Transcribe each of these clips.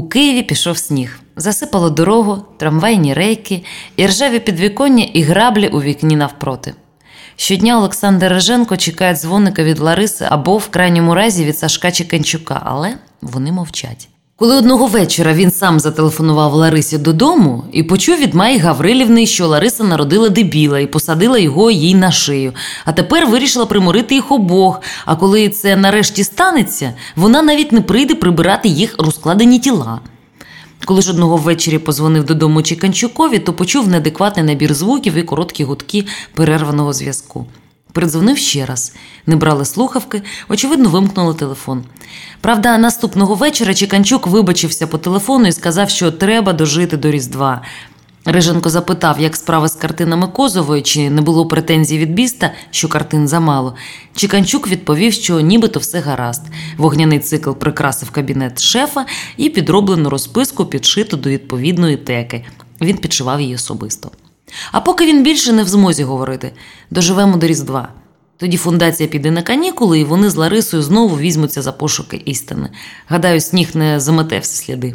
У Києві пішов сніг, засипало дорогу, трамвайні рейки, і ржаві підвіконня і граблі у вікні навпроти. Щодня Олександр Реженко чекає дзвоника від Лариси або, в крайньому разі, від Сашка Чеканчука, але вони мовчать. Коли одного вечора він сам зателефонував Ларисі додому і почув від Майї Гаврилівни, що Лариса народила дебіла і посадила його їй на шию, а тепер вирішила приморити їх обох. А коли це нарешті станеться, вона навіть не прийде прибирати їх розкладені тіла. Коли ж одного ввечері позвонив додому Чіканчукові, то почув неадекватний набір звуків і короткі гудки перерваного зв'язку. Передзвонив ще раз. Не брали слухавки, очевидно, вимкнули телефон. Правда, наступного вечора Чіканчук вибачився по телефону і сказав, що треба дожити до Різдва. Риженко запитав, як справи з картинами Козової, чи не було претензій від біста, що картин замало. Чіканчук відповів, що нібито все гаразд. Вогняний цикл прикрасив кабінет шефа і підроблену розписку підшиту до відповідної теки. Він підшивав її особисто. А поки він більше не в змозі говорити, доживемо до Різдва. Тоді фундація піде на канікули, і вони з Ларисою знову візьмуться за пошуки істини. Гадаю, сніг не замете всі сліди.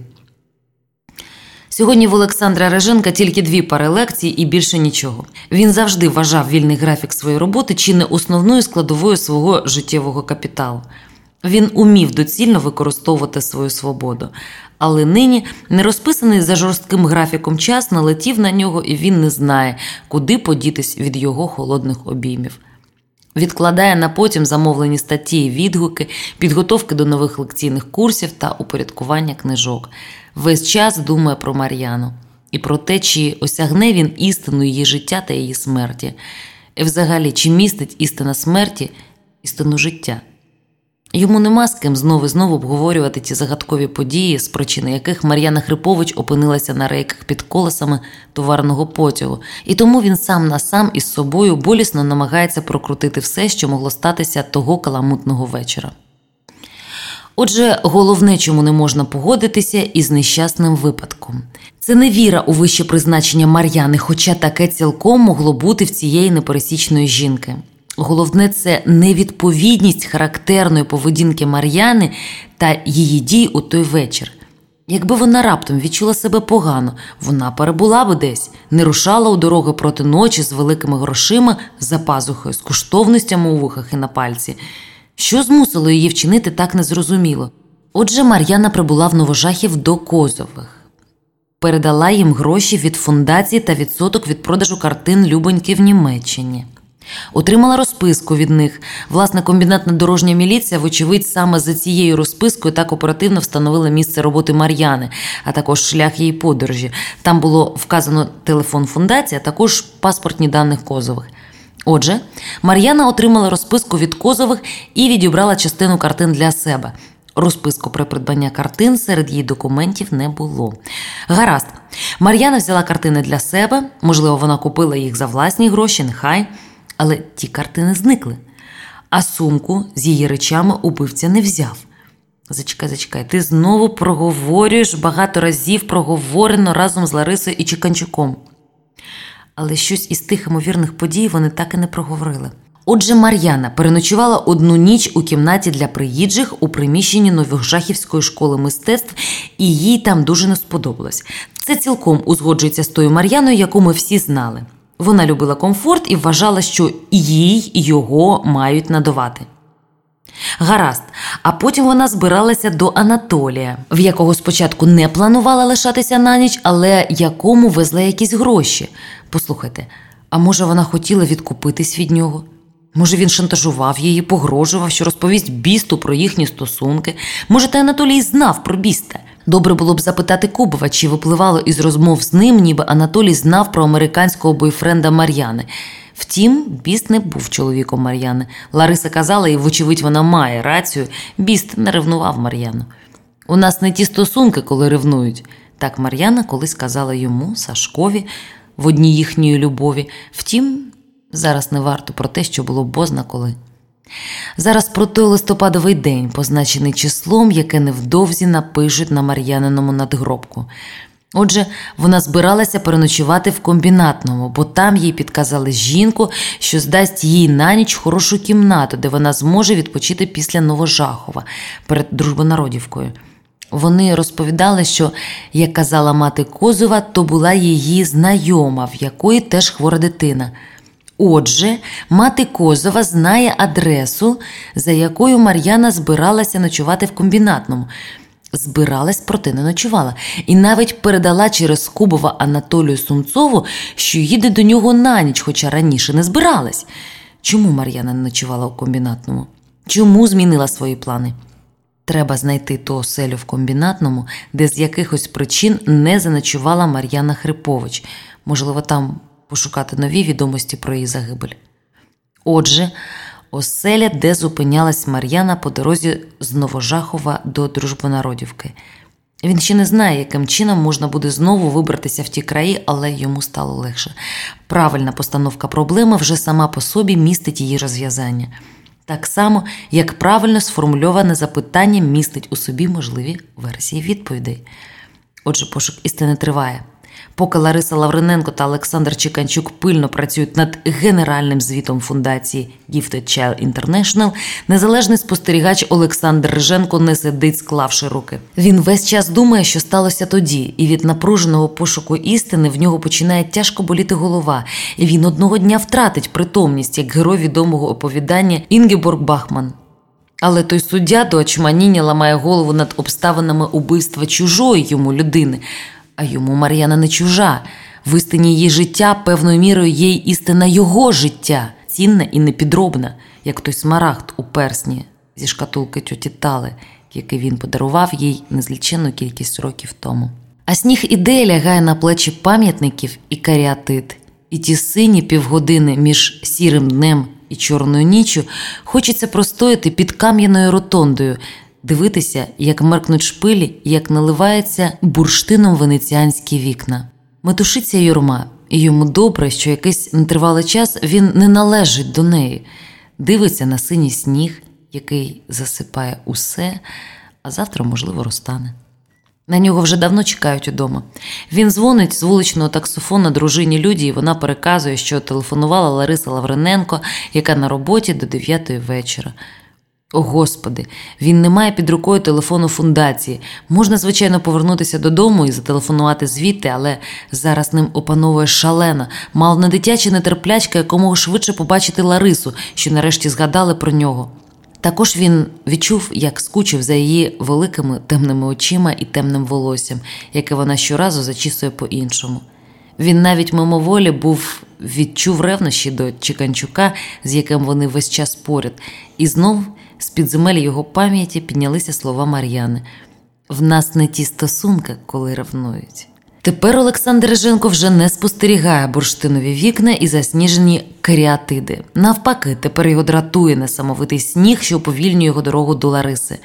Сьогодні в Олександра Реженка тільки дві пари лекцій і більше нічого. Він завжди вважав вільний графік своєї роботи чи не основною складовою свого життєвого капіталу. Він умів доцільно використовувати свою свободу, але нині, не розписаний за жорстким графіком час, налетів на нього, і він не знає, куди подітись від його холодних обіймів. Відкладає на потім замовлені статті і відгуки, підготовки до нових лекційних курсів та упорядкування книжок. Весь час думає про Мар'яну і про те, чи осягне він істину її життя та її смерті, і взагалі, чи містить істина смерті, істину життя. Йому нема з ким знову і знову обговорювати ті загадкові події, з причини яких Мар'яна Хрипович опинилася на рейках під колесами товарного потягу, і тому він сам на сам із собою болісно намагається прокрутити все, що могло статися того каламутного вечора. Отже, головне, чому не можна погодитися із нещасним випадком. Це не віра у вище призначення Мар'яни, хоча таке цілком могло бути в цієї непересічної жінки. Головне, це невідповідність характерної поведінки Мар'яни та її дій у той вечір. Якби вона раптом відчула себе погано, вона перебула би десь, не рушала у дорогу проти ночі з великими грошима за пазухою, з коштовностями у вухах і на пальці. Що змусило її вчинити так незрозуміло? Отже, Мар'яна прибула в Новожахів до Козових, передала їм гроші від фундації та відсоток від продажу картин Любоньки в Німеччині. Отримала розписку від них. Власне, комбінатна дорожня міліція, вочевидь, саме за цією розпискою так оперативно встановила місце роботи Мар'яни, а також шлях її подорожі. Там було вказано телефон фундації, а також паспортні даних Козових. Отже, Мар'яна отримала розписку від Козових і відібрала частину картин для себе. Розписку про придбання картин серед її документів не було. Гаразд, Мар'яна взяла картини для себе, можливо, вона купила їх за власні гроші, нехай. Але ті картини зникли, а сумку з її речами убивця не взяв. Зачекай, зачекай, ти знову проговорюєш багато разів проговорено разом з Ларисою і Чеканчуком. Але щось із тих ймовірних подій вони так і не проговорили. Отже, Мар'яна переночувала одну ніч у кімнаті для приїжджих у приміщенні Новожахівської школи мистецтв, і їй там дуже не сподобалось. Це цілком узгоджується з тою Мар'яною, яку ми всі знали. Вона любила комфорт і вважала, що їй його мають надавати. Гаразд, а потім вона збиралася до Анатолія, в якого спочатку не планувала лишатися на ніч, але якому везла якісь гроші. Послухайте, а може вона хотіла відкупитись від нього? Може, він шантажував її, погрожував, що розповість бісту про їхні стосунки. Може, та Анатолій знав про біста. Добре було б запитати Кубова, чи випливало із розмов з ним, ніби Анатолій знав про американського бойфренда Мар'яни. Втім, біст не був чоловіком Мар'яни. Лариса казала, і, вочевидь, вона має рацію. Біст не ревнував Мар'яну. У нас не ті стосунки, коли ревнують. Так Мар'яна колись казала йому, Сашкові, в одній їхньої любові. Втім, зараз не варто про те, що було бозна коли. Зараз про той листопадовий день, позначений числом, яке невдовзі напишуть на Мар'яниному надгробку. Отже, вона збиралася переночувати в комбінатному, бо там їй підказали жінку, що здасть їй на ніч хорошу кімнату, де вона зможе відпочити після Новожахова перед Дружбонародівкою. Вони розповідали, що, як казала мати Козова, то була її знайома, в якої теж хвора дитина. Отже, мати Козова знає адресу, за якою Мар'яна збиралася ночувати в комбінатному. Збиралась, проте не ночувала, і навіть передала через Кубова Анатолію Сумцову, що їде до нього на ніч, хоча раніше не збиралась. Чому Мар'яна не ночувала у комбінатному? Чому змінила свої плани? Треба знайти ту оселю в комбінатному, де з якихось причин не заночувала Мар'яна Хрипович. Можливо, там пошукати нові відомості про її загибель. Отже, оселя, де зупинялась Мар'яна по дорозі з Новожахова до Дружбонародівки. Він ще не знає, яким чином можна буде знову вибратися в ті краї, але йому стало легше. Правильна постановка проблеми вже сама по собі містить її розв'язання. Так само, як правильно сформульоване запитання містить у собі можливі версії відповідей. Отже, пошук істини триває. Поки Лариса Лавриненко та Олександр Чеканчук пильно працюють над генеральним звітом фундації Gifted Child International, незалежний спостерігач Олександр Риженко не сидить, склавши руки. Він весь час думає, що сталося тоді, і від напруженого пошуку істини в нього починає тяжко боліти голова, і він одного дня втратить притомність як герой відомого оповідання Інгеборг Бахман. Але той суддя до очманіння ламає голову над обставинами убивства чужої йому людини. А йому Мар'яна не чужа. В істині її життя певною мірою є й істина його життя, цінна і непідробна, як той смарагд у персні зі шкатулки тьоті Тали, який він подарував їй незліченну кількість років тому. А сніг ідея лягає на плечі пам'ятників і каріатит, і ті сині півгодини між сірим днем і чорною ніччю хочеться простояти під кам'яною ротондою, дивитися, як меркнуть шпилі, як наливаються бурштином венеціанські вікна. Метушиться юрма, і йому добре, що якийсь нетривалий час він не належить до неї, дивиться на синій сніг, який засипає усе, а завтра, можливо, розтане. На нього вже давно чекають удома. Він дзвонить з вуличного таксофона дружині Люді, і вона переказує, що телефонувала Лариса Лавриненко, яка на роботі до 9 вечора. О, Господи, він не має під рукою телефону фундації. Можна, звичайно, повернутися додому і зателефонувати звідти, але зараз ним опановує шалена, мало не дитяча нетерплячка якомога швидше побачити Ларису, що нарешті згадали про нього. Також він відчув, як скучив за її великими темними очима і темним волоссям, яке вона щоразу зачісує по-іншому. Він навіть мимоволі був відчув ревнощі до Чіканчука, з яким вони весь час поряд, і знов з підземель його пам'яті піднялися слова Мар'яни: в нас не ті стосунки, коли ревнують. Тепер Олександр Реженко вже не спостерігає бурштинові вікна і засніжені каріатиди. Навпаки, тепер його дратує несамовитий сніг, що уповільнює його дорогу до Лариси.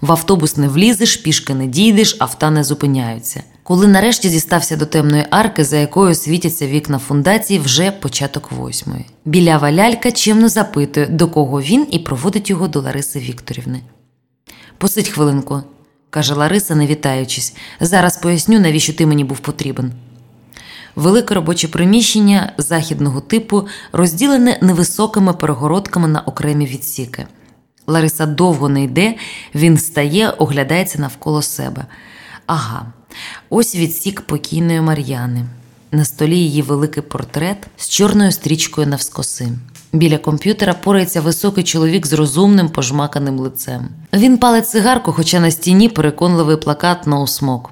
В автобус не влізеш, пішки не дійдеш, авто не зупиняються. Коли нарешті зістався до темної арки, за якою світяться вікна фундації, вже початок восьмої. Білява лялька чимно запитує, до кого він, і проводить його до Лариси Вікторівни. Посидь хвилинку, каже Лариса, не вітаючись. Зараз поясню, навіщо ти мені був потрібен. Велике робоче приміщення західного типу розділене невисокими перегородками на окремі відсіки. Лариса довго не йде, він стає, оглядається навколо себе. Ага, ось відсік покійної Мар'яни. На столі її великий портрет з чорною стрічкою навскоси. Біля комп'ютера порається високий чоловік з розумним пожмаканим лицем. Він палить цигарку, хоча на стіні переконливий плакат «No smoke».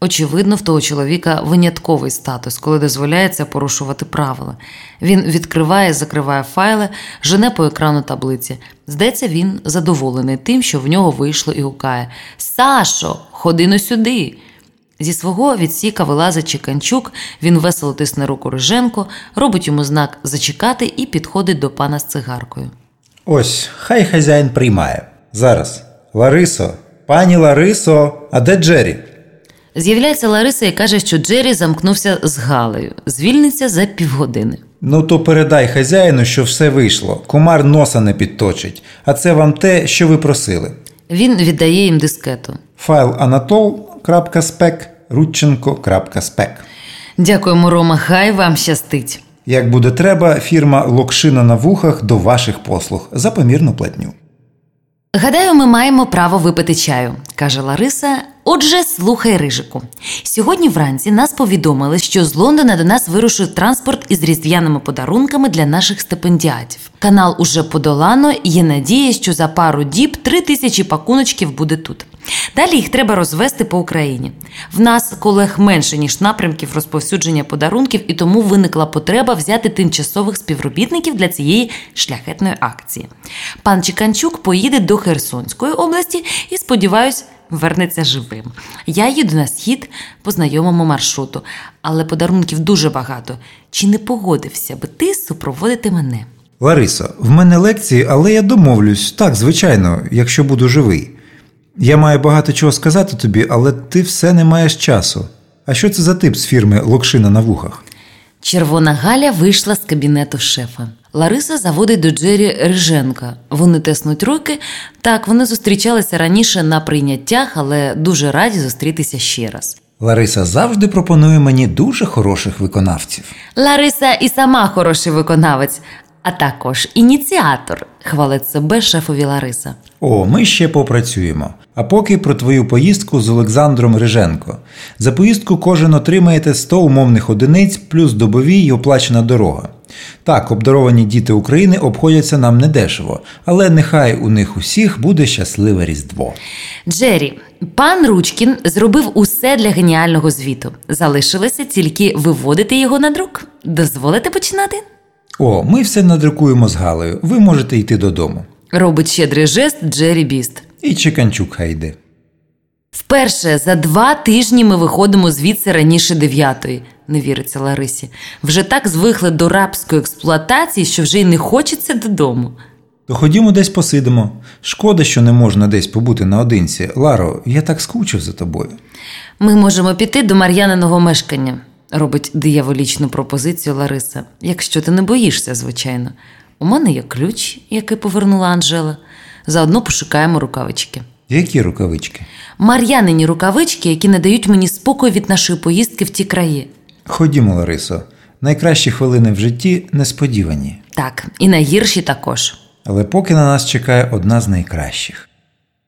Очевидно, в того чоловіка винятковий статус, коли дозволяється порушувати правила. Він відкриває, закриває файли, жене по екрану таблиці. Здається, він задоволений тим, що в нього вийшло і гукає: Сашо, ходи но сюди. Зі свого відсіка вилазить Чеканчук, він весело тисне руку Риженко, робить йому знак зачекати і підходить до пана з цигаркою. Ось, хай хазяїн приймає. Зараз. Ларисо, пані Ларисо, а де Джері? З'являється Лариса і каже, що Джері замкнувся з Галею, звільниться за півгодини. Ну то передай хазяїну, що все вийшло. Комар носа не підточить, а це вам те, що ви просили. Він віддає їм дискету. Файл anatol.spec, rudченко.spec. Дякуємо, Рома, хай вам щастить. Як буде треба, фірма Локшина на вухах до ваших послуг за помірну платню. Гадаю, ми маємо право випити чаю, каже Лариса. Отже, слухай рижику. Сьогодні вранці нас повідомили, що з Лондона до нас вирушив транспорт із різдвяними подарунками для наших стипендіатів. Канал уже подолано, є надія, що за пару діб три тисячі пакуночків буде тут. Далі їх треба розвести по Україні. В нас колег менше ніж напрямків розповсюдження подарунків, і тому виникла потреба взяти тимчасових співробітників для цієї шляхетної акції. Пан Чіканчук поїде до Херсонської області і, сподіваюсь, вернеться живим. Я їду на схід по знайомому маршруту, але подарунків дуже багато. Чи не погодився би ти супроводити мене? Ларисо, в мене лекції, але я домовлюсь. Так, звичайно, якщо буду живий. Я маю багато чого сказати тобі, але ти все не маєш часу. А що це за тип з фірми Локшина на вухах? Червона Галя вийшла з кабінету шефа. Лариса заводить до Джері Риженка. Вони теснуть руки. Так, вони зустрічалися раніше на прийняттях, але дуже раді зустрітися ще раз. Лариса завжди пропонує мені дуже хороших виконавців. Лариса і сама хороший виконавець, а також ініціатор, хвалить себе шефові Лариса. О, ми ще попрацюємо. А поки про твою поїздку з Олександром Риженко. За поїздку кожен отримаєте 100 умовних одиниць плюс добові й оплачена дорога. Так, обдаровані діти України обходяться нам недешево, але нехай у них усіх буде щасливе Різдво. Джері, пан Ручкін зробив усе для геніального звіту. Залишилося тільки виводити його на друк. Дозволите починати? О, ми все надрукуємо з Галею. Ви можете йти додому. Робить щедрий жест Джері Біст. І Чеканчук хай йде. Вперше за два тижні ми виходимо звідси раніше дев'ятої, не віриться Ларисі. Вже так звикли до рабської експлуатації, що вже й не хочеться додому. То ходімо десь посидимо. Шкода, що не можна десь побути наодинці. Ларо, я так скучив за тобою. Ми можемо піти до Мар'яниного мешкання, робить дияволічну пропозицію Лариса. Якщо ти не боїшся, звичайно. У мене є ключ, який повернула Анжела. Заодно пошукаємо рукавички. Які рукавички? Мар'янині рукавички, які не дають мені спокою від нашої поїздки в ті краї. Ходімо, Ларисо. Найкращі хвилини в житті несподівані. Так, і найгірші також. Але поки на нас чекає одна з найкращих.